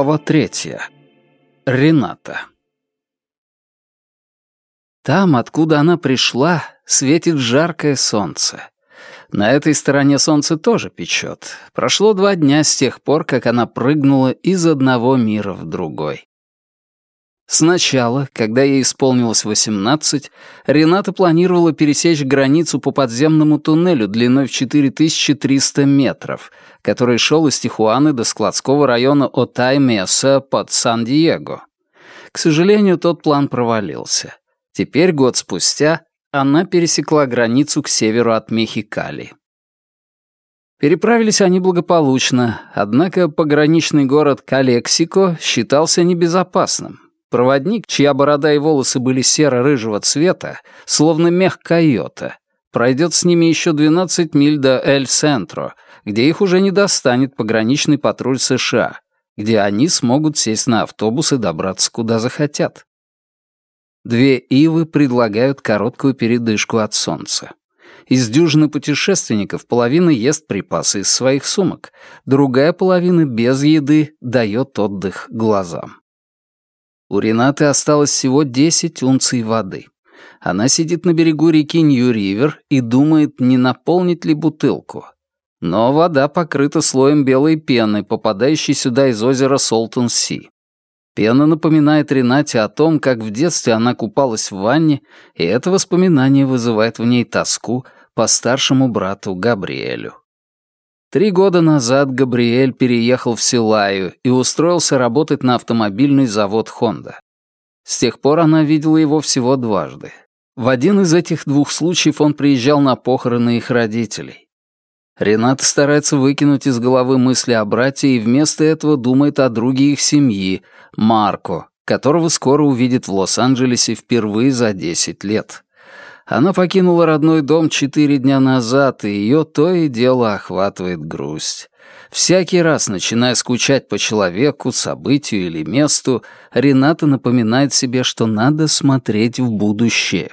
Глава третья. Рената. Там, откуда она пришла, светит жаркое солнце. На этой стороне солнце тоже печет. Прошло два дня с тех пор, как она прыгнула из одного мира в другой. Сначала, когда ей исполнилось 18, Рената планировала пересечь границу по подземному туннелю длиной в 4300 метров, который шел из Тихуаны до складского района Отай-Меса под Сан-Диего. К сожалению, тот план провалился. Теперь, год спустя, она пересекла границу к северу от Мехикали. Переправились они благополучно, однако пограничный город Калексико считался небезопасным. Проводник, чья борода и волосы были серо-рыжего цвета, словно мех койота, пройдет с ними еще 12 миль до Эль-Сентро, где их уже не достанет пограничный патруль США, где они смогут сесть на автобус и добраться куда захотят. Две ивы предлагают короткую передышку от солнца. Из дюжины путешественников половина ест припасы из своих сумок, другая половина без еды дает отдых глазам. У Ренаты осталось всего 10 унций воды. Она сидит на берегу реки Нью-Ривер и думает, не наполнить ли бутылку. Но вода покрыта слоем белой пены, попадающей сюда из озера Солтон-Си. Пена напоминает Ренате о том, как в детстве она купалась в ванне, и это воспоминание вызывает в ней тоску по старшему брату Габриэлю. Три года назад Габриэль переехал в Силаю и устроился работать на автомобильный завод «Хонда». С тех пор она видела его всего дважды. В один из этих двух случаев он приезжал на похороны их родителей. Рената старается выкинуть из головы мысли о брате и вместо этого думает о друге их семьи, Марко, которого скоро увидит в Лос-Анджелесе впервые за 10 лет. Она покинула родной дом четыре дня назад, и ее то и дело охватывает грусть. Всякий раз, начиная скучать по человеку, событию или месту, Рената напоминает себе, что надо смотреть в будущее.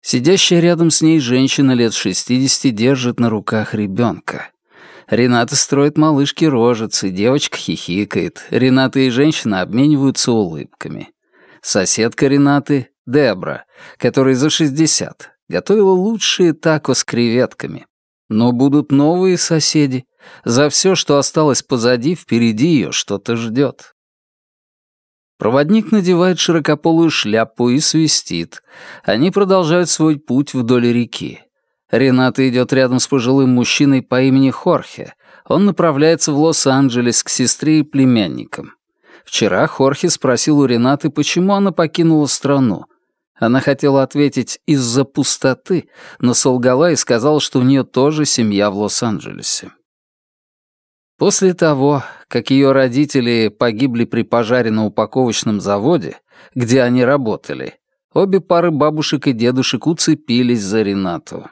Сидящая рядом с ней женщина лет 60 держит на руках ребенка. Рената строит малышке рожицы, девочка хихикает. Рената и женщина обмениваются улыбками. Соседка Ренаты Дебра, которой за 60, готовила лучшие тако с креветками. Но будут новые соседи. За все, что осталось позади, впереди ее что-то ждет. Проводник надевает широкополую шляпу и свистит. Они продолжают свой путь вдоль реки. Рената идет рядом с пожилым мужчиной по имени Хорхе. Он направляется в Лос-Анджелес к сестре и племянникам. Вчера Хорхе спросил у Ренаты, почему она покинула страну, она хотела ответить «из-за пустоты», но солгала и сказала, что у нее тоже семья в Лос-Анджелесе. После того, как ее родители погибли при пожаре на упаковочном заводе, где они работали, обе пары бабушек и дедушек уцепились за Ренату.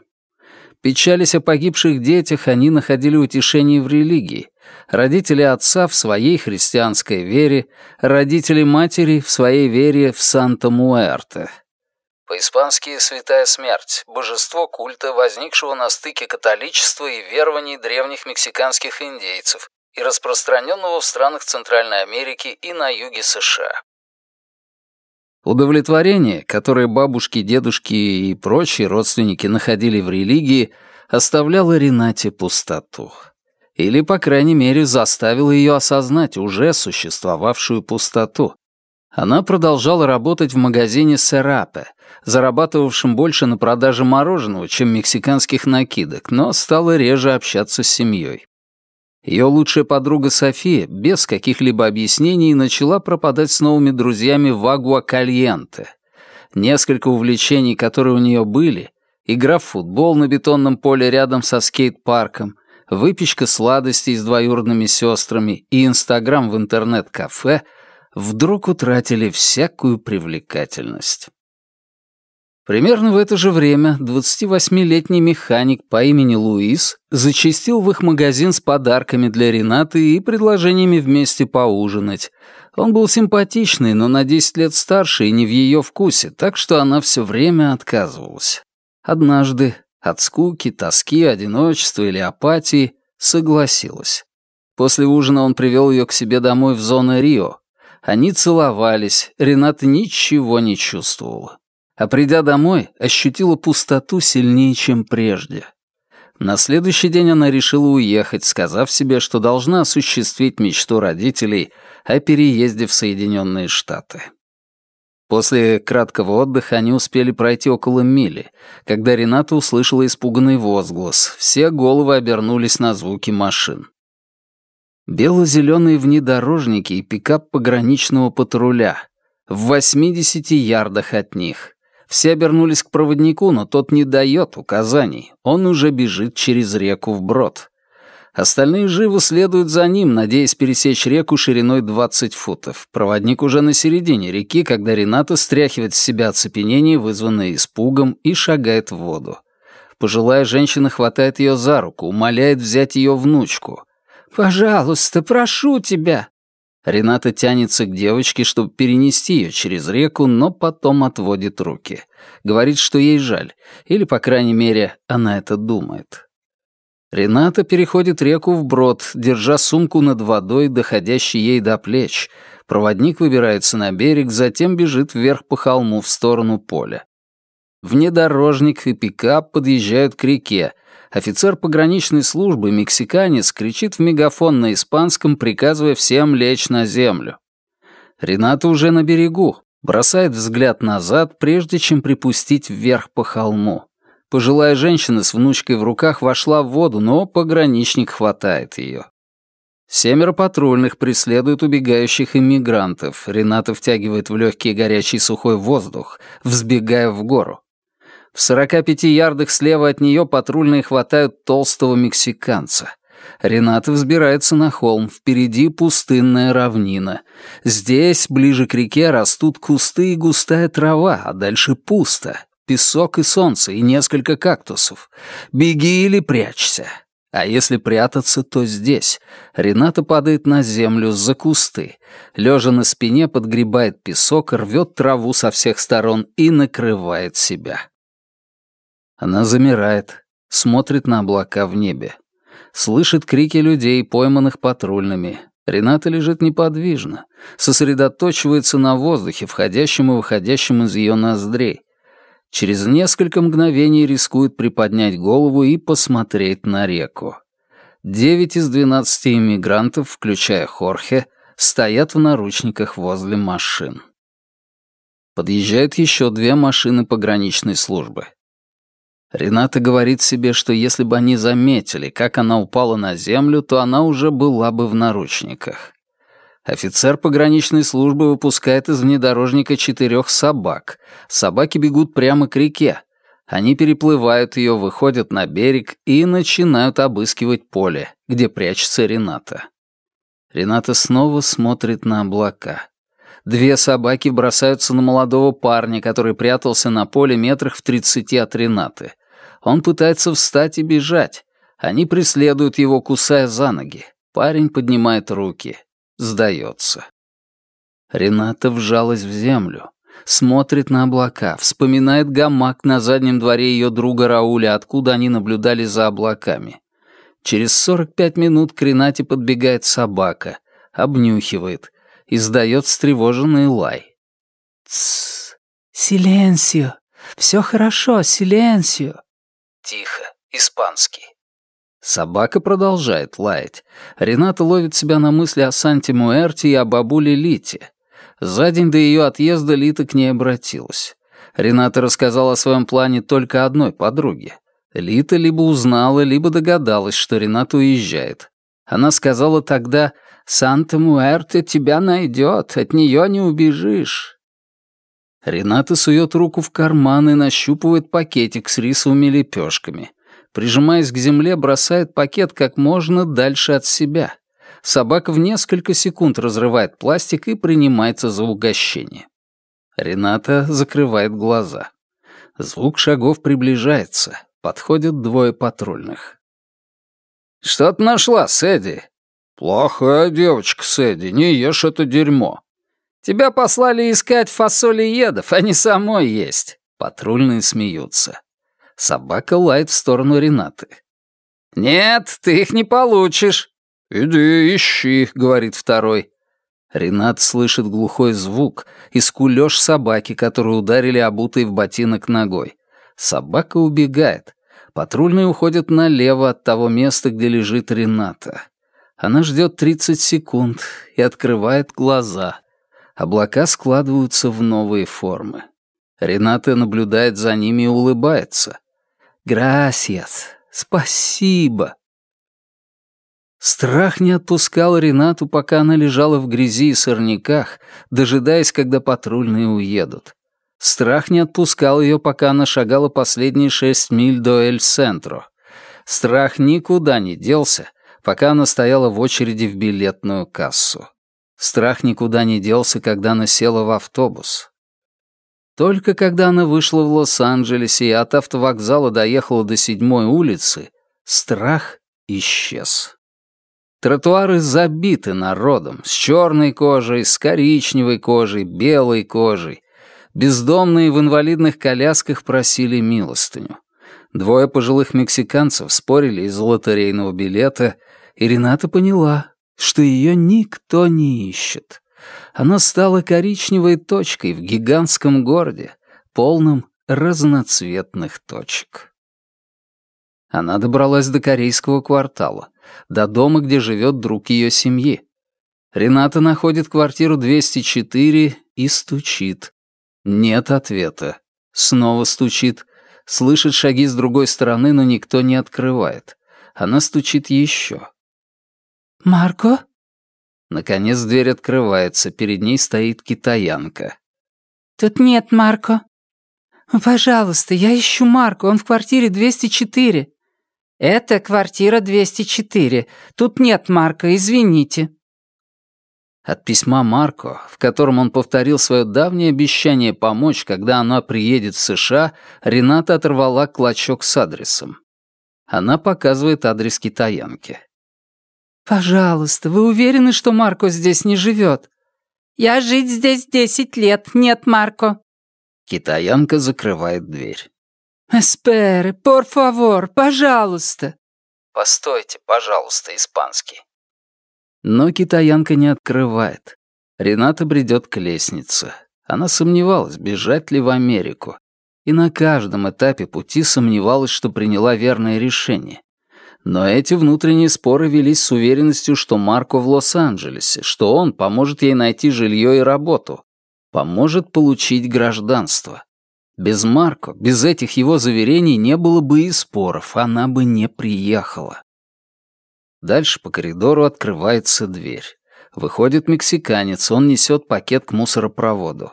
Печались о погибших детях, они находили утешение в религии. Родители отца в своей христианской вере, родители матери в своей вере в Санта-Муэрте — по-испански «Святая смерть» — божество культа, возникшего на стыке католичества и верований древних мексиканских индейцев и распространенного в странах Центральной Америки и на юге США. Удовлетворение, которое бабушки, дедушки и прочие родственники находили в религии, оставляло Ренате пустоту. Или, по крайней мере, заставило ее осознать уже существовавшую пустоту. Она продолжала работать в магазине «Серапе», зарабатывавшим больше на продаже мороженого, чем мексиканских накидок, но стала реже общаться с семьей. Ее лучшая подруга София без каких-либо объяснений начала пропадать с новыми друзьями в Агуа-Кальенте. Несколько увлечений, которые у нее были, игра в футбол на бетонном поле рядом со скейт-парком, выпечка сладостей с двоюродными сестрами и Инстаграм в интернет-кафе вдруг утратили всякую привлекательность. Примерно в это же время 28-летний механик по имени Луис зачастил в их магазин с подарками для Ренаты и предложениями вместе поужинать. Он был симпатичный, но на 10 лет старше и не в ее вкусе, так что она все время отказывалась. Однажды, от скуки, тоски, одиночества или апатии, согласилась. После ужина он привел ее к себе домой в зону Рио. Они целовались, Рената ничего не чувствовала. А придя домой, ощутила пустоту сильнее, чем прежде. На следующий день она решила уехать, сказав себе, что должна осуществить мечту родителей о переезде в Соединенные Штаты. После краткого отдыха они успели пройти около мили, когда Рената услышала испуганный возглас. Все головы обернулись на звуки машин. Бело-зеленые внедорожники и пикап пограничного патруля. В 80 ярдах от них. Все обернулись к проводнику, но тот не дает указаний. Он уже бежит через реку вброд. Остальные живо следуют за ним, надеясь пересечь реку шириной 20 футов. Проводник уже на середине реки, когда Рената стряхивает с себя оцепенение, вызванное испугом, и шагает в воду. Пожилая женщина хватает ее за руку, умоляет взять ее внучку. «Пожалуйста, прошу тебя!» Рената тянется к девочке, чтобы перенести ее через реку, но потом отводит руки. Говорит, что ей жаль, или, по крайней мере, она это думает. Рената переходит реку вброд, держа сумку над водой, доходящей ей до плеч. Проводник выбирается на берег, затем бежит вверх по холму в сторону поля. Внедорожник и пикап подъезжают к реке. Офицер пограничной службы, мексиканец, кричит в мегафон на испанском, приказывая всем лечь на землю. Рената уже на берегу, бросает взгляд назад, прежде чем припустить вверх по холму. Пожилая женщина с внучкой в руках вошла в воду, но пограничник хватает ее. Семеро патрульных преследуют убегающих иммигрантов. Рената втягивает в легкий горячий сухой воздух, взбегая в гору. В 45 ярдах слева от нее патрульные хватают толстого мексиканца. Рената взбирается на холм, впереди пустынная равнина. Здесь, ближе к реке, растут кусты и густая трава, а дальше пусто песок и солнце, и несколько кактусов. Беги или прячься. А если прятаться, то здесь. Рената падает на землю за кусты. Лежа на спине, подгребает песок, рвет траву со всех сторон и накрывает себя. Она замирает, смотрит на облака в небе. Слышит крики людей, пойманных патрульными. Рената лежит неподвижно, сосредоточивается на воздухе, входящем и выходящем из ее ноздрей через несколько мгновений рискует приподнять голову и посмотреть на реку. Девять из двенадцати иммигрантов, включая Хорхе, стоят в наручниках возле машин. Подъезжают еще две машины пограничной службы. Рената говорит себе, что если бы они заметили, как она упала на землю, то она уже была бы в наручниках. Офицер пограничной службы выпускает из внедорожника четырех собак. Собаки бегут прямо к реке. Они переплывают ее, выходят на берег и начинают обыскивать поле, где прячется Рената. Рената снова смотрит на облака. Две собаки бросаются на молодого парня, который прятался на поле метрах в тридцати от Ренаты. Он пытается встать и бежать. Они преследуют его, кусая за ноги. Парень поднимает руки сдается. Рената вжалась в землю, смотрит на облака, вспоминает гамак на заднем дворе ее друга Рауля, откуда они наблюдали за облаками. Через 45 минут к Ренате подбегает собака, обнюхивает, издает встревоженный лай. «Тссс! Силенсио! Все хорошо, силенсио!» Тихо, испанский. Собака продолжает лаять. Рената ловит себя на мысли о Санте Муэрте и о бабуле Лите. За день до ее отъезда Лита к ней обратилась. Рената рассказала о своем плане только одной подруге. Лита либо узнала, либо догадалась, что Рената уезжает. Она сказала тогда «Санта Муэрте тебя найдет, от нее не убежишь». Рената сует руку в карман и нащупывает пакетик с рисовыми лепешками прижимаясь к земле, бросает пакет как можно дальше от себя. Собака в несколько секунд разрывает пластик и принимается за угощение. Рената закрывает глаза. Звук шагов приближается. Подходят двое патрульных. «Что ты нашла, Сэдди?» «Плохая девочка, Сэдди, не ешь это дерьмо». «Тебя послали искать фасоли едов, а не самой есть». Патрульные смеются. Собака лает в сторону Ренаты. «Нет, ты их не получишь». «Иди, ищи», — говорит второй. Ренат слышит глухой звук и скулёж собаки, которую ударили обутой в ботинок ногой. Собака убегает. Патрульные уходят налево от того места, где лежит Рената. Она ждет 30 секунд и открывает глаза. Облака складываются в новые формы. Рената наблюдает за ними и улыбается. «Грасиас! Спасибо!» Страх не отпускал Ренату, пока она лежала в грязи и сорняках, дожидаясь, когда патрульные уедут. Страх не отпускал ее, пока она шагала последние шесть миль до Эль-Сентро. Страх никуда не делся, пока она стояла в очереди в билетную кассу. Страх никуда не делся, когда она села в автобус. Только когда она вышла в Лос-Анджелесе и от автовокзала доехала до седьмой улицы, страх исчез. Тротуары забиты народом, с черной кожей, с коричневой кожей, белой кожей. Бездомные в инвалидных колясках просили милостыню. Двое пожилых мексиканцев спорили из-за лотерейного билета, и Рената поняла, что ее никто не ищет. Она стала коричневой точкой в гигантском городе, полном разноцветных точек. Она добралась до корейского квартала, до дома, где живет друг ее семьи. Рената находит квартиру 204 и стучит. Нет ответа. Снова стучит. Слышит шаги с другой стороны, но никто не открывает. Она стучит еще. «Марко?» Наконец дверь открывается, перед ней стоит китаянка. «Тут нет Марко». «Пожалуйста, я ищу Марко, он в квартире 204». «Это квартира 204. Тут нет Марка, извините». От письма Марко, в котором он повторил свое давнее обещание помочь, когда она приедет в США, Рената оторвала клочок с адресом. Она показывает адрес китаянки. «Пожалуйста, вы уверены, что Марко здесь не живет?» «Я жить здесь десять лет, нет Марко». Китаянка закрывает дверь. «Эспере, пор фавор, пожалуйста!» «Постойте, пожалуйста, испанский». Но китаянка не открывает. Рената бредет к лестнице. Она сомневалась, бежать ли в Америку. И на каждом этапе пути сомневалась, что приняла верное решение. Но эти внутренние споры велись с уверенностью, что Марко в Лос-Анджелесе, что он поможет ей найти жилье и работу, поможет получить гражданство. Без Марко, без этих его заверений не было бы и споров, она бы не приехала. Дальше по коридору открывается дверь. Выходит мексиканец, он несет пакет к мусоропроводу.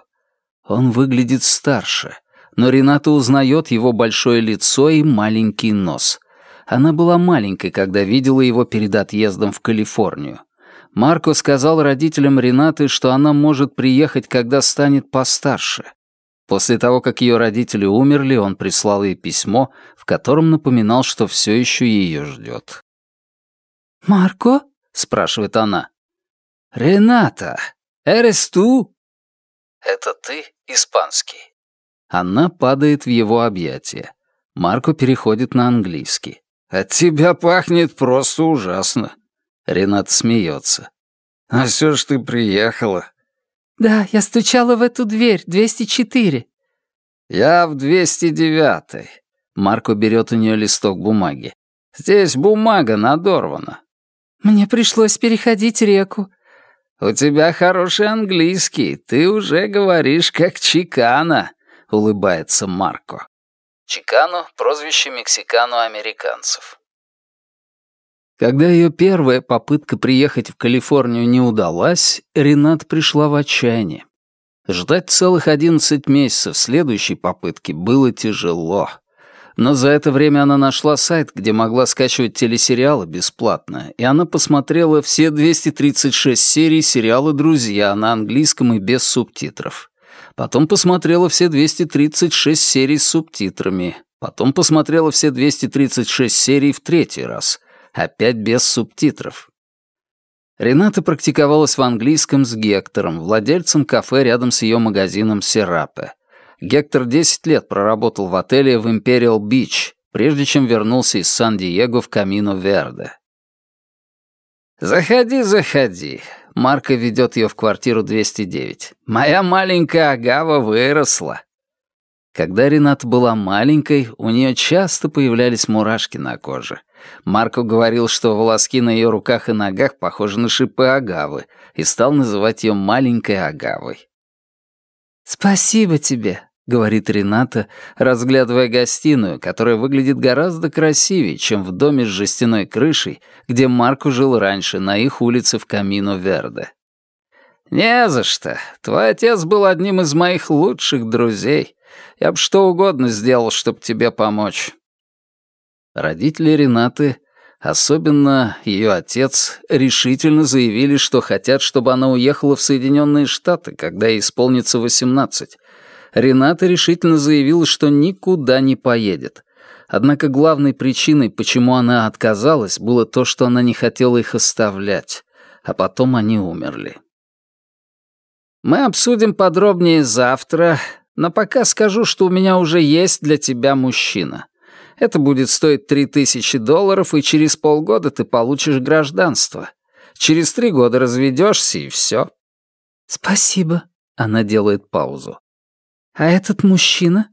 Он выглядит старше, но Рената узнает его большое лицо и маленький нос. Она была маленькой, когда видела его перед отъездом в Калифорнию. Марко сказал родителям Ренаты, что она может приехать, когда станет постарше. После того, как ее родители умерли, он прислал ей письмо, в котором напоминал, что все еще ее ждет. «Марко?» — спрашивает она. «Рената, эрес ту?» «Это ты, испанский?» Она падает в его объятия. Марко переходит на английский. «От тебя пахнет просто ужасно». Ренат смеется. «А все ж ты приехала. «Да, я стучала в эту дверь, 204». «Я в 209-й». Марко берет у нее листок бумаги. «Здесь бумага надорвана». «Мне пришлось переходить реку». «У тебя хороший английский, ты уже говоришь как Чикана», — улыбается Марко. Чикано — прозвище мексикано-американцев. Когда ее первая попытка приехать в Калифорнию не удалась, Ренат пришла в отчаяние. Ждать целых одиннадцать месяцев следующей попытки было тяжело. Но за это время она нашла сайт, где могла скачивать телесериалы бесплатно, и она посмотрела все 236 серий сериала «Друзья» на английском и без субтитров. Потом посмотрела все 236 серий с субтитрами. Потом посмотрела все 236 серий в третий раз — опять без субтитров. Рената практиковалась в английском с Гектором, владельцем кафе рядом с ее магазином Серапе. Гектор 10 лет проработал в отеле в Imperial Beach, прежде чем вернулся из Сан-Диего в Камино Верде. «Заходи, заходи». Марка ведет ее в квартиру 209. «Моя маленькая Агава выросла». Когда Рената была маленькой, у нее часто появлялись мурашки на коже. Марко говорил, что волоски на ее руках и ногах похожи на шипы агавы, и стал называть ее маленькой агавой. «Спасибо тебе», — говорит Рената, разглядывая гостиную, которая выглядит гораздо красивее, чем в доме с жестяной крышей, где Марко жил раньше, на их улице в Камино-Верде. «Не за что. Твой отец был одним из моих лучших друзей. Я бы что угодно сделал, чтобы тебе помочь». Родители Ренаты, особенно ее отец, решительно заявили, что хотят, чтобы она уехала в Соединенные Штаты, когда ей исполнится 18. Рената решительно заявила, что никуда не поедет. Однако главной причиной, почему она отказалась, было то, что она не хотела их оставлять, а потом они умерли. «Мы обсудим подробнее завтра, но пока скажу, что у меня уже есть для тебя мужчина. Это будет стоить три тысячи долларов, и через полгода ты получишь гражданство. Через три года разведешься, и все. «Спасибо», — она делает паузу. «А этот мужчина?»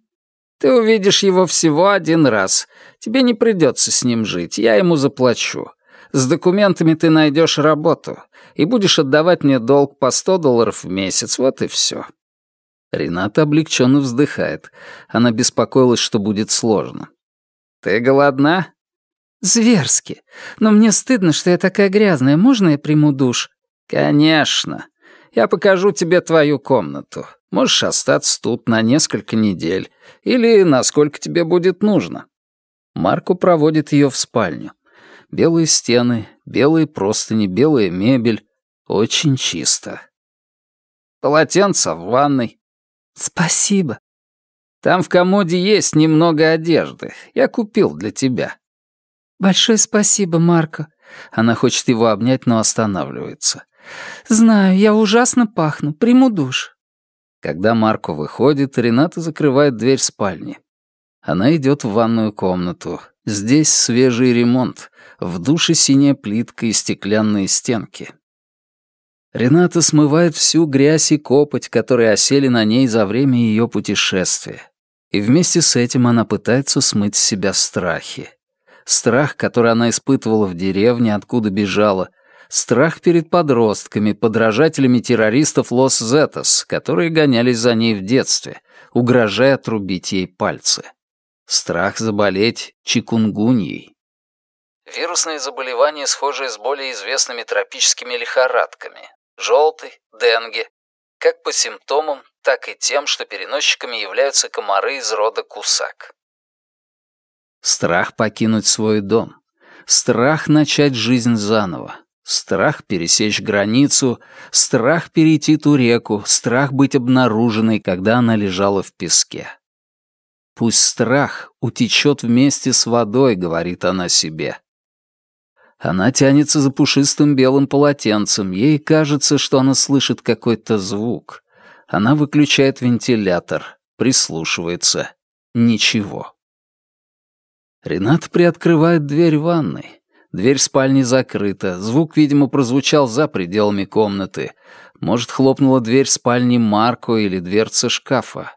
«Ты увидишь его всего один раз. Тебе не придется с ним жить, я ему заплачу. С документами ты найдешь работу и будешь отдавать мне долг по сто долларов в месяц, вот и все». Рената облегченно вздыхает. Она беспокоилась, что будет сложно. «Ты голодна?» «Зверски. Но мне стыдно, что я такая грязная. Можно я приму душ?» «Конечно. Я покажу тебе твою комнату. Можешь остаться тут на несколько недель. Или насколько тебе будет нужно». Марко проводит ее в спальню. Белые стены, белые простыни, белая мебель. Очень чисто. Полотенце в ванной. Спасибо. Там в комоде есть немного одежды. Я купил для тебя». «Большое спасибо, Марко». Она хочет его обнять, но останавливается. «Знаю, я ужасно пахну. Приму душ». Когда Марко выходит, Рената закрывает дверь спальни. Она идет в ванную комнату. Здесь свежий ремонт. В душе синяя плитка и стеклянные стенки. Рената смывает всю грязь и копоть, которые осели на ней за время ее путешествия. И вместе с этим она пытается смыть с себя страхи. Страх, который она испытывала в деревне, откуда бежала. Страх перед подростками, подражателями террористов Лос-Зетос, которые гонялись за ней в детстве, угрожая отрубить ей пальцы. Страх заболеть чикунгуньей. Вирусные заболевания, схожие с более известными тропическими лихорадками. Желтый, денге, как по симптомам, так и тем, что переносчиками являются комары из рода кусак. Страх покинуть свой дом. Страх начать жизнь заново. Страх пересечь границу, страх перейти ту реку, страх быть обнаруженной, когда она лежала в песке. «Пусть страх утечет вместе с водой», — говорит она себе. Она тянется за пушистым белым полотенцем, ей кажется, что она слышит какой-то звук. Она выключает вентилятор, прислушивается. Ничего. Ренат приоткрывает дверь ванной. Дверь спальни закрыта. Звук, видимо, прозвучал за пределами комнаты. Может, хлопнула дверь спальни Марко или дверца шкафа.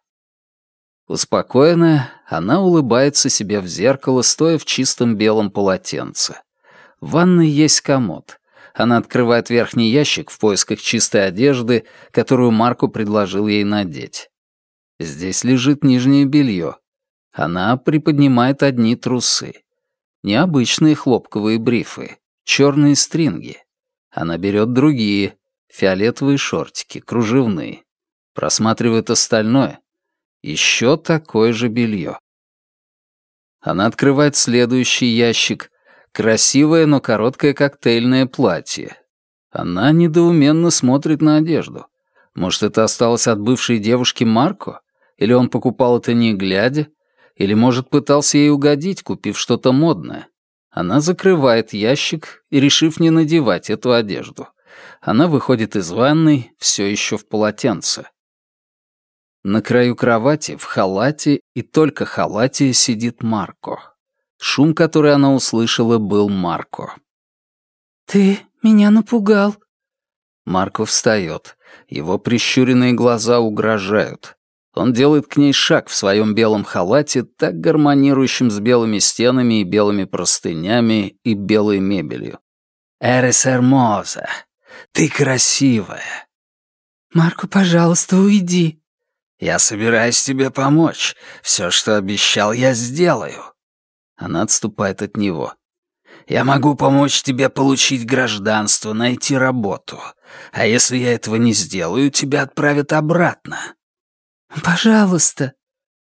Успокоенная, она улыбается себе в зеркало, стоя в чистом белом полотенце. В ванной есть комод. Она открывает верхний ящик в поисках чистой одежды, которую Марку предложил ей надеть. Здесь лежит нижнее белье. Она приподнимает одни трусы. Необычные хлопковые брифы, черные стринги. Она берет другие, фиолетовые шортики, кружевные. Просматривает остальное. Еще такое же белье. Она открывает следующий ящик, Красивое, но короткое коктейльное платье. Она недоуменно смотрит на одежду. Может, это осталось от бывшей девушки Марко? Или он покупал это не глядя? Или, может, пытался ей угодить, купив что-то модное? Она закрывает ящик и, решив не надевать эту одежду, она выходит из ванной, все еще в полотенце. На краю кровати, в халате и только халате сидит Марко. Шум, который она услышала, был Марко. «Ты «Меня напугал». Марко встает. Его прищуренные глаза угрожают. Он делает к ней шаг в своем белом халате, так гармонирующем с белыми стенами и белыми простынями и белой мебелью. «Эрес Эрмоза, ты красивая». «Марко, пожалуйста, уйди». «Я собираюсь тебе помочь. Все, что обещал, я сделаю». Она отступает от него. «Я могу помочь тебе получить гражданство, найти работу. А если я этого не сделаю, тебя отправят обратно». «Пожалуйста».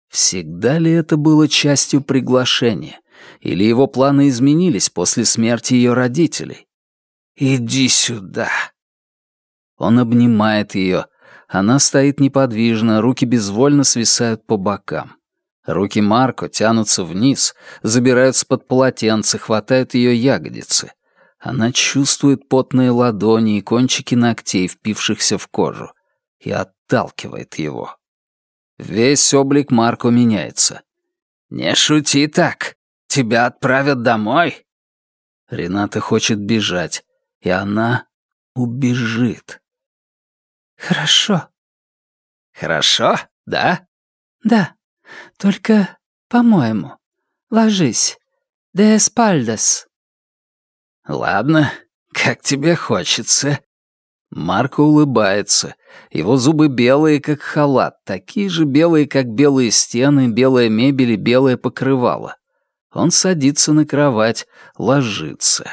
Всегда ли это было частью приглашения? Или его планы изменились после смерти ее родителей? «Иди сюда». Он обнимает ее. Она стоит неподвижно, руки безвольно свисают по бокам. Руки Марко тянутся вниз, забираются под полотенце, хватают ее ягодицы. Она чувствует потные ладони и кончики ногтей, впившихся в кожу, и отталкивает его. Весь облик Марко меняется. «Не шути так! Тебя отправят домой!» Рената хочет бежать, и она убежит. «Хорошо». «Хорошо, да?» «Да. Только, по-моему, ложись. Де спальдас». «Ладно, как тебе хочется». Марко улыбается. Его зубы белые, как халат, такие же белые, как белые стены, белая мебель и белое покрывало. Он садится на кровать, ложится.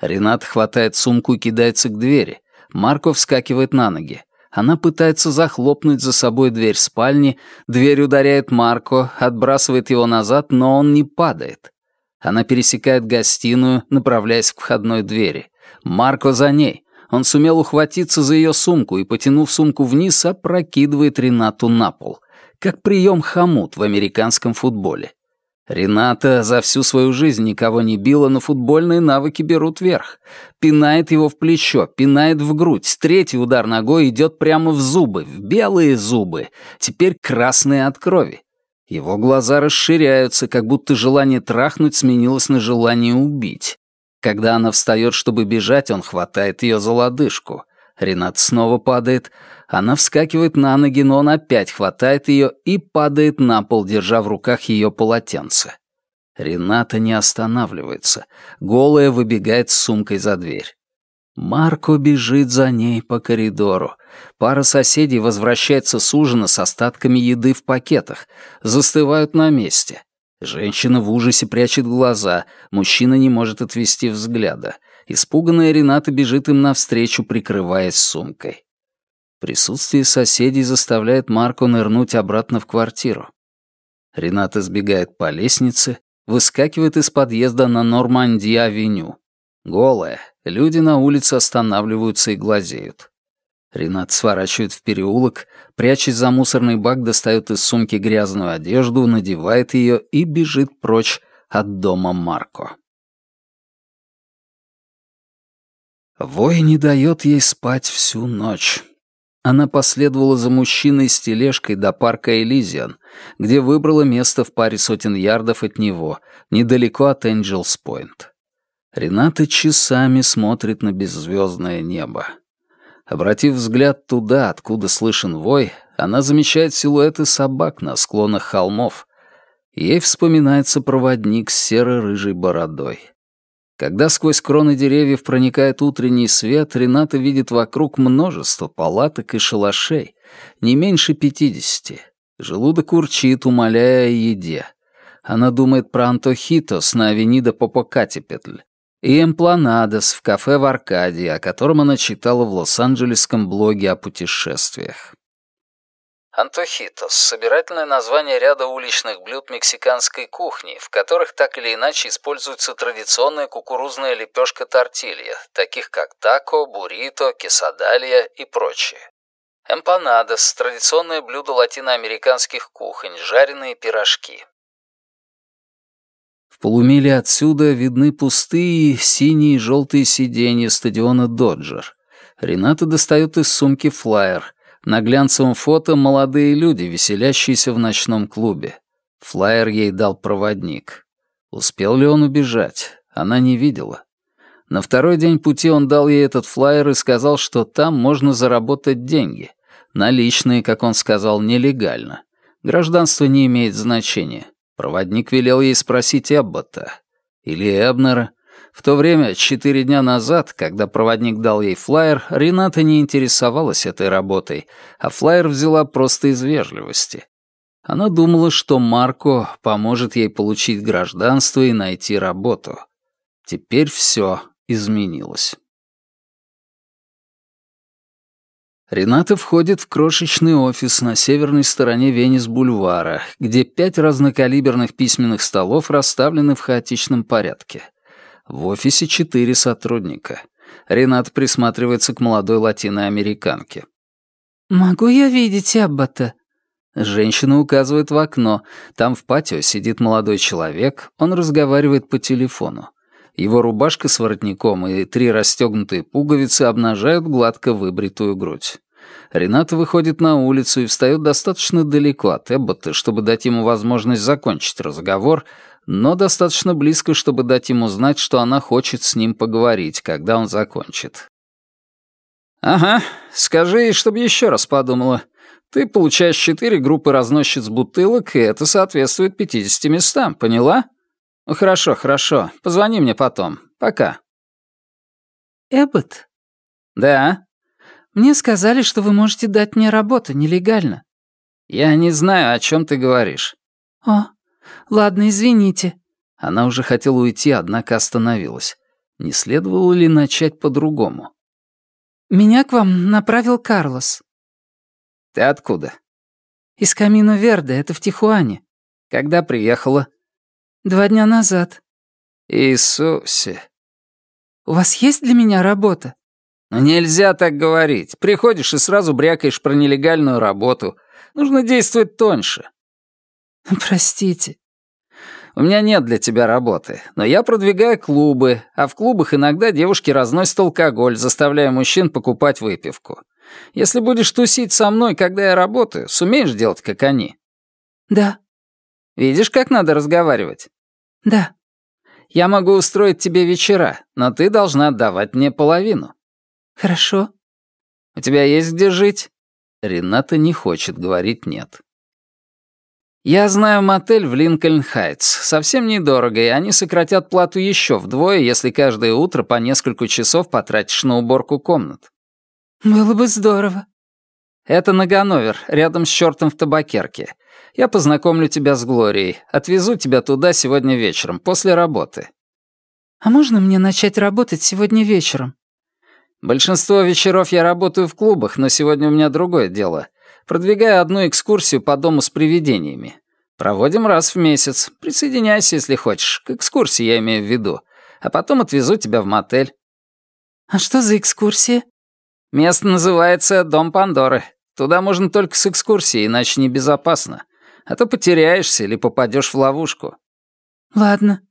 Ренат хватает сумку и кидается к двери. Марко вскакивает на ноги. Она пытается захлопнуть за собой дверь спальни, дверь ударяет Марко, отбрасывает его назад, но он не падает. Она пересекает гостиную, направляясь к входной двери. Марко за ней. Он сумел ухватиться за ее сумку и, потянув сумку вниз, опрокидывает Ренату на пол. Как прием хомут в американском футболе. Рената за всю свою жизнь никого не била, но футбольные навыки берут верх. Пинает его в плечо, пинает в грудь. Третий удар ногой идет прямо в зубы, в белые зубы, теперь красные от крови. Его глаза расширяются, как будто желание трахнуть сменилось на желание убить. Когда она встает, чтобы бежать, он хватает ее за лодыжку. Ренат снова падает, она вскакивает на ноги, но он опять хватает ее и падает на пол, держа в руках ее полотенце. Рената не останавливается. Голая выбегает с сумкой за дверь. Марко бежит за ней по коридору. Пара соседей возвращается с ужина с остатками еды в пакетах. Застывают на месте. Женщина в ужасе прячет глаза, мужчина не может отвести взгляда. Испуганная Рената бежит им навстречу, прикрываясь сумкой. Присутствие соседей заставляет Марко нырнуть обратно в квартиру. Рената сбегает по лестнице, выскакивает из подъезда на Нормандия-авеню. Голая, люди на улице останавливаются и глазеют. Ренат сворачивает в переулок, прячась за мусорный бак, достает из сумки грязную одежду, надевает ее и бежит прочь от дома Марко. Вой не дает ей спать всю ночь. Она последовала за мужчиной с тележкой до парка Элизиан, где выбрала место в паре сотен ярдов от него, недалеко от Энджелс-Пойнт. Рената часами смотрит на беззвездное небо. Обратив взгляд туда, откуда слышен вой, она замечает силуэты собак на склонах холмов. Ей вспоминается проводник с серо-рыжей бородой. Когда сквозь кроны деревьев проникает утренний свет, Рената видит вокруг множество палаток и шалашей, не меньше пятидесяти. Желудок урчит, умоляя о еде. Она думает про Антохитос на авенида Попокатипетль и Эмпланадос в кафе в Аркадии, о котором она читала в лос-анджелесском блоге о путешествиях. Антохитос — собирательное название ряда уличных блюд мексиканской кухни, в которых так или иначе используется традиционная кукурузная лепешка тортилья, таких как тако, буррито, кесадалья и прочее. Эмпанадос — традиционное блюдо латиноамериканских кухонь, жареные пирожки. Полумиле отсюда видны пустые синие и желтые сиденья стадиона «Доджер». Рената достает из сумки флаер — на глянцевом фото молодые люди, веселящиеся в ночном клубе. Флаер ей дал проводник. Успел ли он убежать? Она не видела. На второй день пути он дал ей этот флаер и сказал, что там можно заработать деньги. Наличные, как он сказал, нелегально. Гражданство не имеет значения. Проводник велел ей спросить Эббота. Или Эбнера. В то время, четыре дня назад, когда проводник дал ей флаер, Рената не интересовалась этой работой, а флаер взяла просто из вежливости. Она думала, что Марко поможет ей получить гражданство и найти работу. Теперь все изменилось. Рената входит в крошечный офис на северной стороне Венес-бульвара, где пять разнокалиберных письменных столов расставлены в хаотичном порядке. В офисе четыре сотрудника. Ренат присматривается к молодой латиноамериканке. «Могу я видеть Аббата?» Женщина указывает в окно. Там в патио сидит молодой человек, он разговаривает по телефону. Его рубашка с воротником и три расстегнутые пуговицы обнажают гладко выбритую грудь. Рената выходит на улицу и встает достаточно далеко от Эббота, чтобы дать ему возможность закончить разговор, но достаточно близко, чтобы дать ему знать, что она хочет с ним поговорить, когда он закончит. «Ага, скажи, чтобы еще раз подумала. Ты получаешь четыре группы разносчиц бутылок, и это соответствует пятидесяти местам, поняла?» Хорошо, хорошо. Позвони мне потом. Пока. Эббот? Да. Мне сказали, что вы можете дать мне работу нелегально. Я не знаю, о чем ты говоришь. О, ладно, извините. Она уже хотела уйти, однако остановилась. Не следовало ли начать по-другому? Меня к вам направил Карлос. Ты откуда? Из Камино Верде, это в Тихуане. Когда приехала? Два дня назад. Иисусе. У вас есть для меня работа? Ну нельзя так говорить. Приходишь и сразу брякаешь про нелегальную работу. Нужно действовать тоньше. Простите. У меня нет для тебя работы, но я продвигаю клубы, а в клубах иногда девушки разносят алкоголь, заставляя мужчин покупать выпивку. Если будешь тусить со мной, когда я работаю, сумеешь делать, как они? Да. Видишь, как надо разговаривать? Да. Я могу устроить тебе вечера, но ты должна отдавать мне половину. Хорошо. У тебя есть где жить? Рената не хочет говорить «нет». «Я знаю мотель в Линкольн-Хайтс. Совсем недорого, и они сократят плату еще вдвое, если каждое утро по несколько часов потратишь на уборку комнат». «Было бы здорово». «Это на Ганновер, рядом с чертом в табакерке. Я познакомлю тебя с Глорией. Отвезу тебя туда сегодня вечером, после работы». «А можно мне начать работать сегодня вечером?» «Большинство вечеров я работаю в клубах, но сегодня у меня другое дело. Продвигаю одну экскурсию по дому с привидениями. Проводим раз в месяц. Присоединяйся, если хочешь. К экскурсии я имею в виду. А потом отвезу тебя в мотель». «А что за экскурсия?» «Место называется «Дом Пандоры». Туда можно только с экскурсией, иначе небезопасно а то потеряешься или попадешь в ловушку». «Ладно».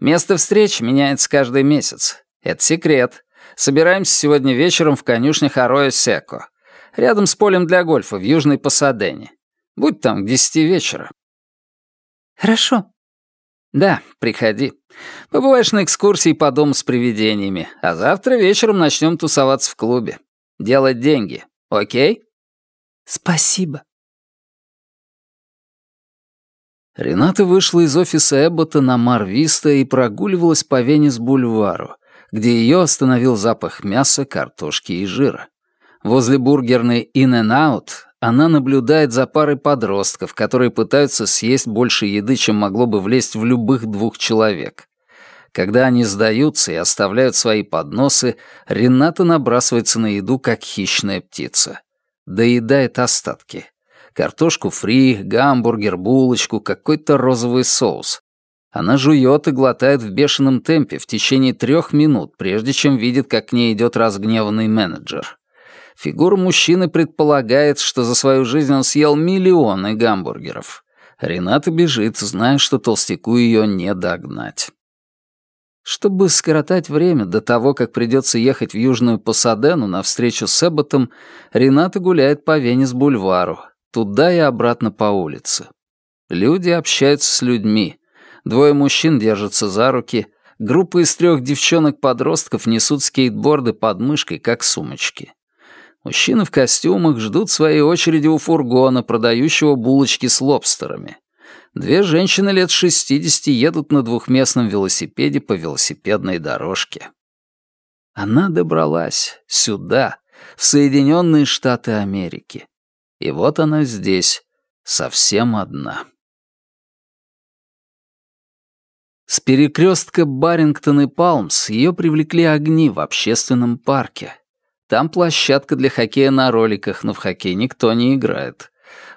«Место встреч меняется каждый месяц. Это секрет. Собираемся сегодня вечером в конюшнях Ароя Секо, рядом с полем для гольфа в Южной Пасадене. Будь там к десяти вечера». «Хорошо». «Да, приходи. Побываешь на экскурсии по дому с привидениями, а завтра вечером начнем тусоваться в клубе. Делать деньги. Окей?» «Спасибо». Рената вышла из офиса Эббота на Марвиста и прогуливалась по Венес-бульвару, где ее остановил запах мяса, картошки и жира. Возле бургерной In and Out она наблюдает за парой подростков, которые пытаются съесть больше еды, чем могло бы влезть в любых двух человек. Когда они сдаются и оставляют свои подносы, Рената набрасывается на еду, как хищная птица. Доедает остатки картошку фри, гамбургер, булочку, какой-то розовый соус. Она жует и глотает в бешеном темпе в течение трех минут, прежде чем видит, как к ней идет разгневанный менеджер. Фигура мужчины предполагает, что за свою жизнь он съел миллионы гамбургеров. Рената бежит, зная, что толстяку ее не догнать. Чтобы скоротать время до того, как придется ехать в Южную Пасадену на встречу с Эбботом, Рената гуляет по Венес-бульвару, Туда и обратно по улице. Люди общаются с людьми. Двое мужчин держатся за руки, группа из трех девчонок-подростков несут скейтборды под мышкой, как сумочки. Мужчины в костюмах ждут своей очереди у фургона, продающего булочки с лобстерами. Две женщины лет 60 едут на двухместном велосипеде по велосипедной дорожке. Она добралась сюда, в Соединенные Штаты Америки. И вот она здесь, совсем одна. С перекрестка Барингтон и Палмс ее привлекли огни в общественном парке. Там площадка для хоккея на роликах, но в хоккей никто не играет.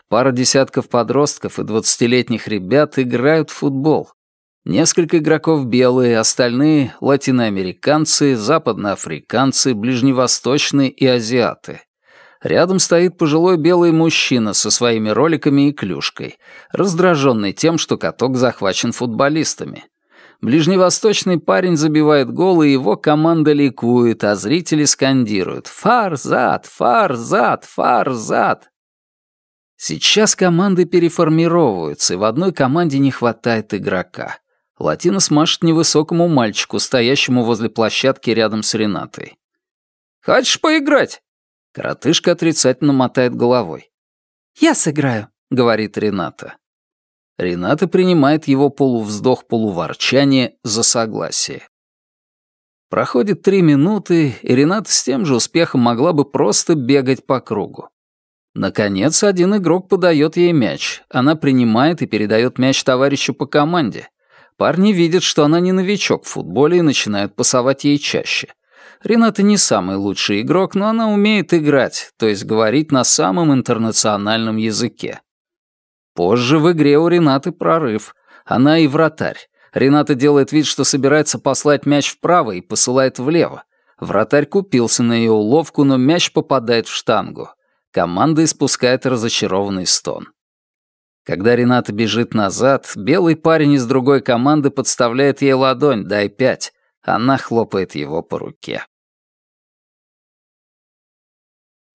Пара десятков подростков и двадцатилетних ребят играют в футбол. Несколько игроков белые, остальные — латиноамериканцы, западноафриканцы, ближневосточные и азиаты. Рядом стоит пожилой белый мужчина со своими роликами и клюшкой, раздраженный тем, что каток захвачен футболистами. Ближневосточный парень забивает гол, и его команда ликует, а зрители скандируют «Фар-зад! Фар-зад! Фар-зад!». Сейчас команды переформировываются, и в одной команде не хватает игрока. Латинос машет невысокому мальчику, стоящему возле площадки рядом с Ренатой. «Хочешь поиграть?» Коротышка отрицательно мотает головой. «Я сыграю», — говорит Рената. Рената принимает его полувздох-полуворчание за согласие. Проходит три минуты, и Рената с тем же успехом могла бы просто бегать по кругу. Наконец, один игрок подает ей мяч. Она принимает и передает мяч товарищу по команде. Парни видят, что она не новичок в футболе и начинают пасовать ей чаще. Рената не самый лучший игрок, но она умеет играть, то есть говорить на самом интернациональном языке. Позже в игре у Ренаты прорыв. Она и вратарь. Рената делает вид, что собирается послать мяч вправо и посылает влево. Вратарь купился на ее уловку, но мяч попадает в штангу. Команда испускает разочарованный стон. Когда Рената бежит назад, белый парень из другой команды подставляет ей ладонь «дай пять». Она хлопает его по руке.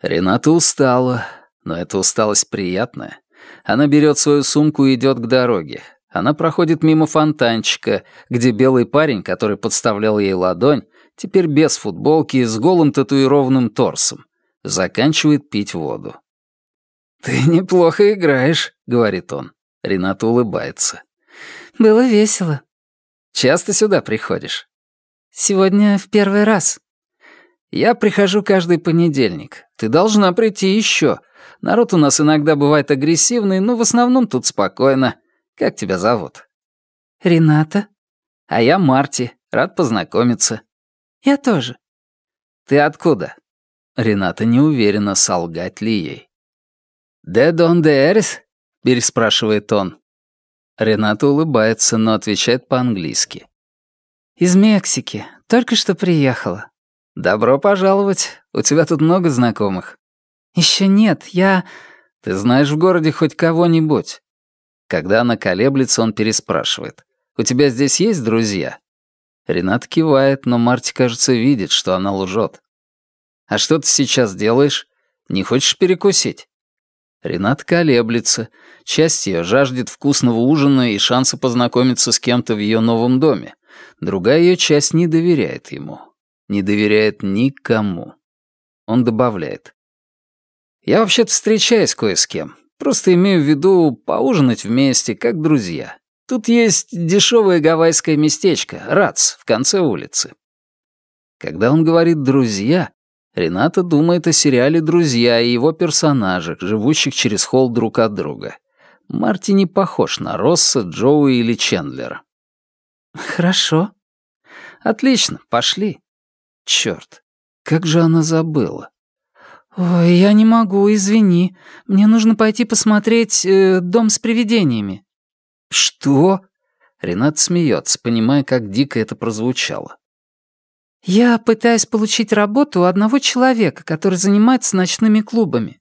Рената устала, но эта усталость приятная. Она берет свою сумку и идет к дороге. Она проходит мимо фонтанчика, где белый парень, который подставлял ей ладонь, теперь без футболки и с голым татуированным торсом, заканчивает пить воду. «Ты неплохо играешь», — говорит он. Рената улыбается. «Было весело». «Часто сюда приходишь?» «Сегодня в первый раз». «Я прихожу каждый понедельник. Ты должна прийти еще. Народ у нас иногда бывает агрессивный, но в основном тут спокойно. Как тебя зовут?» «Рената». «А я Марти. Рад познакомиться». «Я тоже». «Ты откуда?» Рената не уверена, солгать ли ей. «Де дон де эрис?» — переспрашивает он. Рената улыбается, но отвечает по-английски. «Из Мексики. Только что приехала». «Добро пожаловать. У тебя тут много знакомых». Еще нет, я...» «Ты знаешь в городе хоть кого-нибудь?» Когда она колеблется, он переспрашивает. «У тебя здесь есть друзья?» Ренат кивает, но Марти, кажется, видит, что она лжет. «А что ты сейчас делаешь? Не хочешь перекусить?» Ренат колеблется. Часть ее жаждет вкусного ужина и шанса познакомиться с кем-то в ее новом доме. Другая ее часть не доверяет ему. Не доверяет никому. Он добавляет. Я вообще-то встречаюсь кое с кем. Просто имею в виду поужинать вместе, как друзья. Тут есть дешевое гавайское местечко, Рац, в конце улицы. Когда он говорит «друзья», Рената думает о сериале «Друзья» и его персонажах, живущих через холл друг от друга. Марти не похож на Росса, Джоуи или Чендлера. «Хорошо». «Отлично, пошли». Черт, как же она забыла. «Ой, я не могу, извини. Мне нужно пойти посмотреть э, «Дом с привидениями». «Что?» Ренат смеется, понимая, как дико это прозвучало. «Я пытаюсь получить работу у одного человека, который занимается ночными клубами.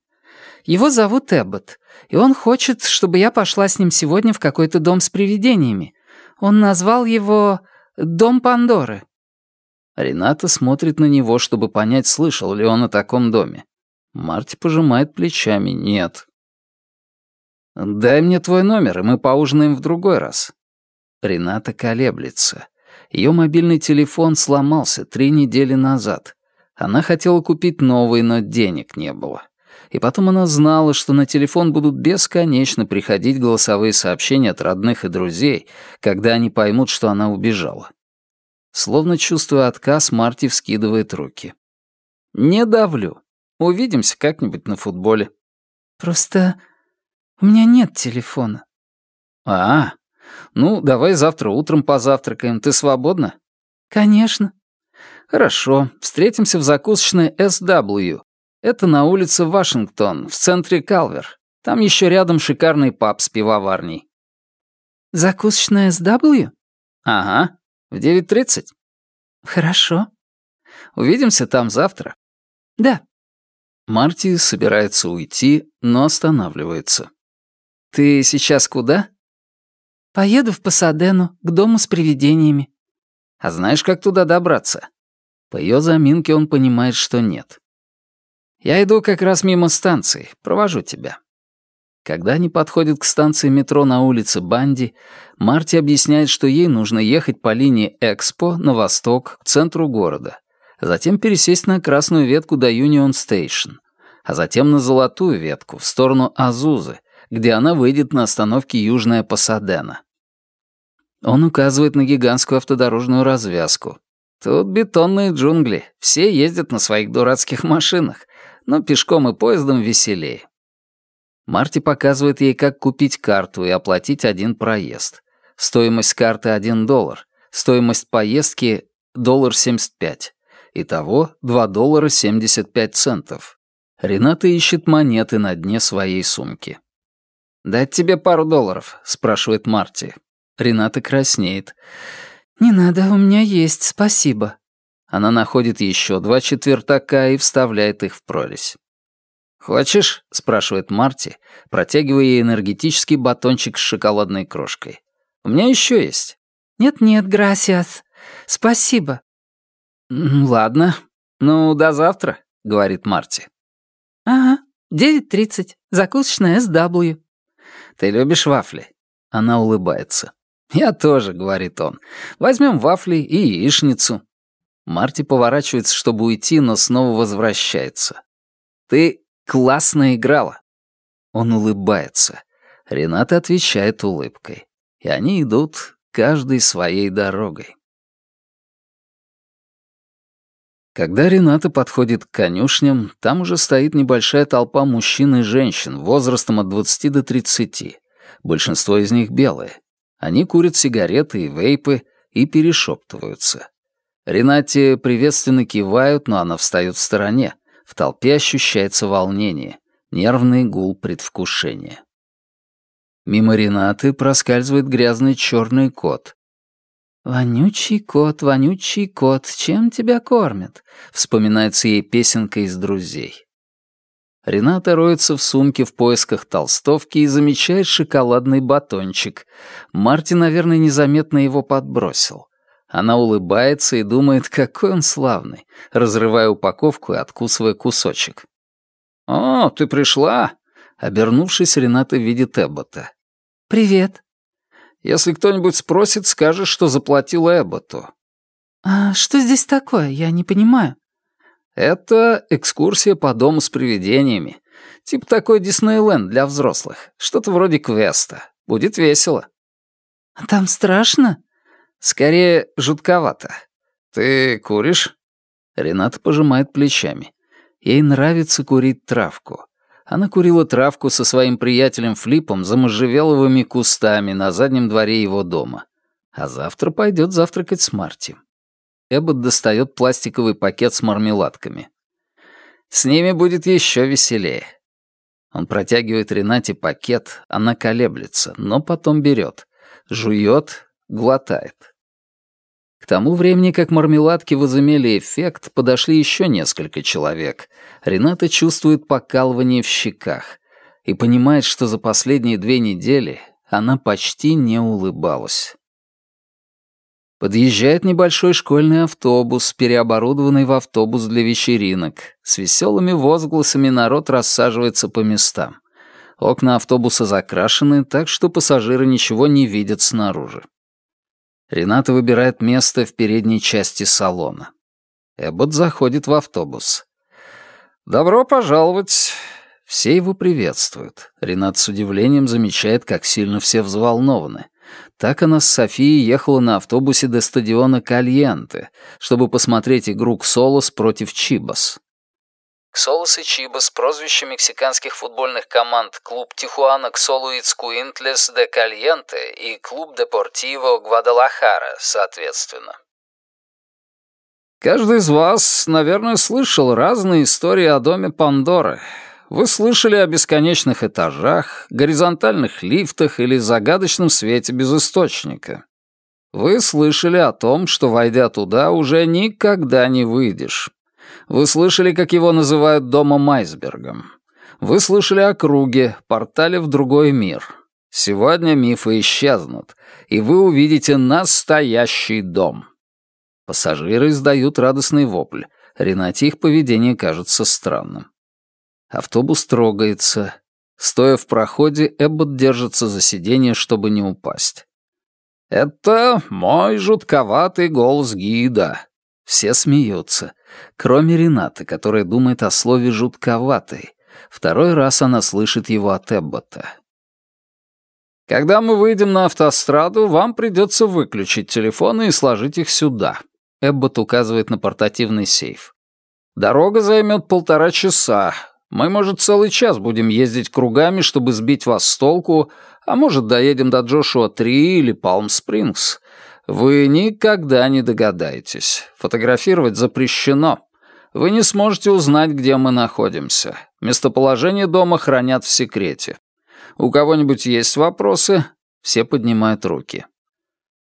Его зовут Эббот, и он хочет, чтобы я пошла с ним сегодня в какой-то дом с привидениями. Он назвал его «Дом Пандоры». Рената смотрит на него, чтобы понять, слышал ли он о таком доме. Марти пожимает плечами. Нет. «Дай мне твой номер, и мы поужинаем в другой раз». Рената колеблется. Ее мобильный телефон сломался три недели назад. Она хотела купить новый, но денег не было. И потом она знала, что на телефон будут бесконечно приходить голосовые сообщения от родных и друзей, когда они поймут, что она убежала. Словно чувствуя отказ, Марти вскидывает руки. «Не давлю. Увидимся как-нибудь на футболе». «Просто у меня нет телефона». «А, ну, давай завтра утром позавтракаем. Ты свободна?» «Конечно». «Хорошо. Встретимся в закусочной SW. Это на улице Вашингтон, в центре Калвер. Там еще рядом шикарный паб с пивоварней». «Закусочная SW?» «Ага. В 9.30?» «Хорошо». «Увидимся там завтра?» «Да». Марти собирается уйти, но останавливается. «Ты сейчас куда?» «Поеду в Пасадену, к дому с привидениями». «А знаешь, как туда добраться?» По ее заминке он понимает, что нет. «Я иду как раз мимо станции, провожу тебя». Когда они подходят к станции метро на улице Банди, Марти объясняет, что ей нужно ехать по линии Экспо на восток, к центру города, затем пересесть на красную ветку до Юнион Стейшн, а затем на золотую ветку, в сторону Азузы, где она выйдет на остановке Южная Пасадена. Он указывает на гигантскую автодорожную развязку. Тут бетонные джунгли, все ездят на своих дурацких машинах, но пешком и поездом веселее. Марти показывает ей, как купить карту и оплатить один проезд. Стоимость карты — 1 доллар, стоимость поездки — доллар 75. Итого 2 доллара 75 центов. Рената ищет монеты на дне своей сумки. «Дать тебе пару долларов?» — спрашивает Марти. Рената краснеет. «Не надо, у меня есть, спасибо». Она находит еще два четвертака и вставляет их в прорезь. «Хочешь?» — спрашивает Марти, протягивая ей энергетический батончик с шоколадной крошкой. «У меня еще есть». «Нет-нет, грасиас. Спасибо». «Ладно. Ну, до завтра», — говорит Марти. «Ага, 9.30. Закусочная SW». «Ты любишь вафли?» Она улыбается. «Я тоже», — говорит он. «Возьмем вафли и яичницу». Марти поворачивается, чтобы уйти, но снова возвращается. «Ты классно играла». Он улыбается. Рената отвечает улыбкой. И они идут каждой своей дорогой. Когда Рената подходит к конюшням, там уже стоит небольшая толпа мужчин и женщин возрастом от 20 до 30. Большинство из них белые. Они курят сигареты и вейпы и перешептываются. Ренате приветственно кивают, но она встает в стороне. В толпе ощущается волнение, нервный гул предвкушения. Мимо Ренаты проскальзывает грязный черный кот. «Вонючий кот, вонючий кот, чем тебя кормят?» — вспоминается ей песенка из «Друзей». Рената роется в сумке в поисках толстовки и замечает шоколадный батончик. Марти, наверное, незаметно его подбросил. Она улыбается и думает, какой он славный, разрывая упаковку и откусывая кусочек. «О, ты пришла!» Обернувшись, Рената видит Эббота. «Привет». «Если кто-нибудь спросит, скажешь, что заплатил Эбботу». «А что здесь такое? Я не понимаю». Это экскурсия по дому с привидениями. Типа такой Диснейленд для взрослых. Что-то вроде квеста. Будет весело. А там страшно? Скорее, жутковато. Ты куришь? Рената пожимает плечами. Ей нравится курить травку. Она курила травку со своим приятелем Флипом за можжевеловыми кустами на заднем дворе его дома. А завтра пойдет завтракать с Марти. Эббот достает пластиковый пакет с мармеладками. «С ними будет еще веселее». Он протягивает Ренате пакет, она колеблется, но потом берет. Жует, глотает. Тому времени, как мармеладки возымели эффект, подошли еще несколько человек. Рената чувствует покалывание в щеках и понимает, что за последние две недели она почти не улыбалась. Подъезжает небольшой школьный автобус, переоборудованный в автобус для вечеринок. С веселыми возгласами народ рассаживается по местам. Окна автобуса закрашены, так что пассажиры ничего не видят снаружи. Рената выбирает место в передней части салона. Эббот заходит в автобус. «Добро пожаловать!» Все его приветствуют. Ренат с удивлением замечает, как сильно все взволнованы. Так она с Софией ехала на автобусе до стадиона Кальенте, чтобы посмотреть игру Ксолос против Чибас. Ксолос и Чибас — прозвище мексиканских футбольных команд клуб Тихуана Ксолуиц Куинтлес де Кальенте и клуб Депортиво Гвадалахара, соответственно. Каждый из вас, наверное, слышал разные истории о доме Пандоры. Вы слышали о бесконечных этажах, горизонтальных лифтах или загадочном свете без источника. Вы слышали о том, что, войдя туда, уже никогда не выйдешь. Вы слышали, как его называют домом айсбергом. Вы слышали о круге, портале в другой мир. Сегодня мифы исчезнут, и вы увидите настоящий дом. Пассажиры издают радостный вопль. Ренате их поведение кажется странным. Автобус трогается. Стоя в проходе, Эббот держится за сиденье, чтобы не упасть. «Это мой жутковатый голос гида». Все смеются, кроме Ренаты, которая думает о слове «жутковатый». Второй раз она слышит его от Эббота. «Когда мы выйдем на автостраду, вам придется выключить телефоны и сложить их сюда», Эббот указывает на портативный сейф. «Дорога займет полтора часа, мы, может, целый час будем ездить кругами, чтобы сбить вас с толку, а может, доедем до Джошуа-3 или Палм-Спрингс. Вы никогда не догадаетесь. Фотографировать запрещено. Вы не сможете узнать, где мы находимся. Местоположение дома хранят в секрете. У кого-нибудь есть вопросы? Все поднимают руки.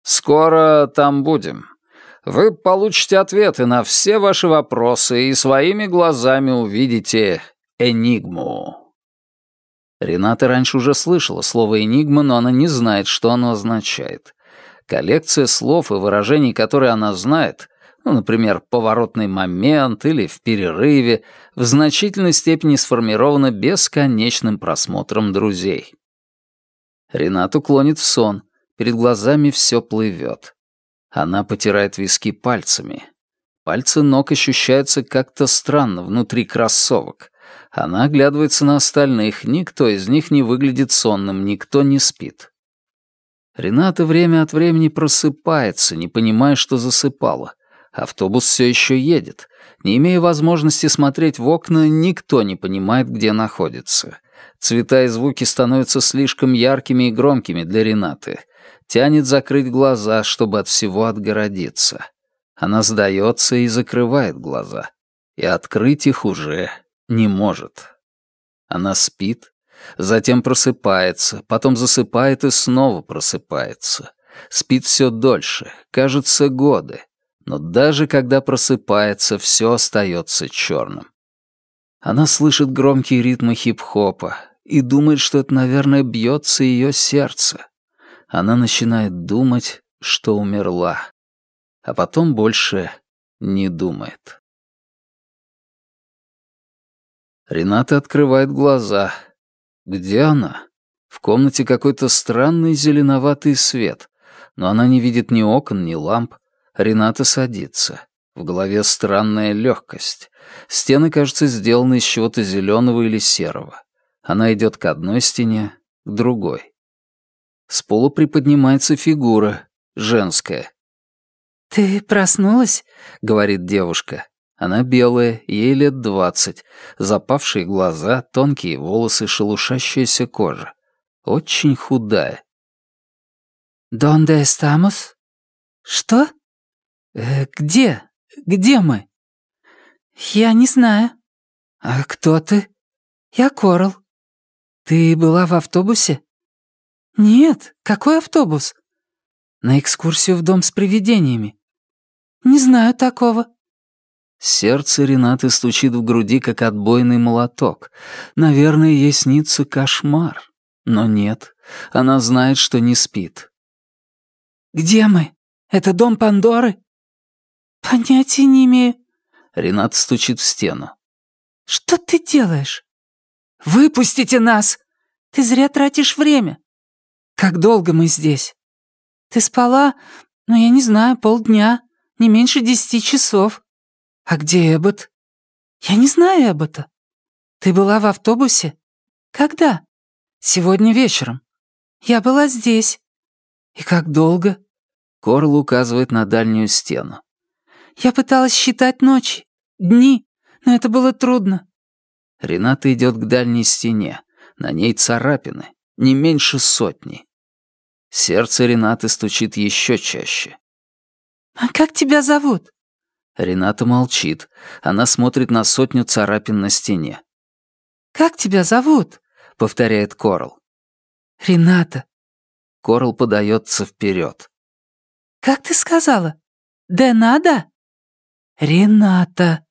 Скоро там будем. Вы получите ответы на все ваши вопросы и своими глазами увидите «Энигму». Рената раньше уже слышала слово «энигма», но она не знает, что оно означает. Коллекция слов и выражений, которые она знает, ну, например, «поворотный момент» или «в перерыве», в значительной степени сформирована бесконечным просмотром друзей. Ренату клонит в сон, перед глазами все плывет. Она потирает виски пальцами. Пальцы ног ощущаются как-то странно внутри кроссовок. Она оглядывается на остальных, никто из них не выглядит сонным, никто не спит. Рената время от времени просыпается, не понимая, что засыпала. Автобус все еще едет. Не имея возможности смотреть в окна, никто не понимает, где находится. Цвета и звуки становятся слишком яркими и громкими для Ренаты. Тянет закрыть глаза, чтобы от всего отгородиться. Она сдается и закрывает глаза. И открыть их уже не может. Она спит, затем просыпается, потом засыпает и снова просыпается. Спит все дольше, кажется, годы. Но даже когда просыпается, все остается черным. Она слышит громкие ритмы хип-хопа и думает, что это, наверное, бьется ее сердце. Она начинает думать, что умерла, а потом больше не думает. Рената открывает глаза. Где она? В комнате какой-то странный зеленоватый свет, но она не видит ни окон, ни ламп. Рената садится. В голове странная легкость. Стены, кажется, сделаны из чего-то зеленого или серого. Она идет к одной стене, к другой. С пола приподнимается фигура, женская. «Ты проснулась?» — говорит девушка. Она белая, ей лет двадцать, запавшие глаза, тонкие волосы, шелушащаяся кожа. Очень худая. «Донде эстамос?» «Что? Э, где? Где мы?» «Я не знаю». «А кто ты?» «Я Корал». «Ты была в автобусе?» «Нет, какой автобус?» «На экскурсию в дом с привидениями». «Не знаю такого». Сердце Ренаты стучит в груди, как отбойный молоток. Наверное, ей снится кошмар. Но нет, она знает, что не спит. «Где мы? Это дом Пандоры?» «Понятия не имею». Ренат стучит в стену. «Что ты делаешь?» «Выпустите нас! Ты зря тратишь время. Как долго мы здесь? Ты спала? «Ну, я не знаю, полдня, не меньше десяти часов. А где Эббот?» «Я не знаю Эббота. Ты была в автобусе? Когда?» «Сегодня вечером. Я была здесь. И как долго?» Корл указывает на дальнюю стену. «Я пыталась считать ночи, дни, но это было трудно». Рената идет к дальней стене. На ней царапины, не меньше сотни. Сердце Ренаты стучит еще чаще. «А как тебя зовут?» Рената молчит. Она смотрит на сотню царапин на стене. «Как тебя зовут?» — повторяет Корл. «Рената». Корл подается вперед. «Как ты сказала? Денада?» «Рената».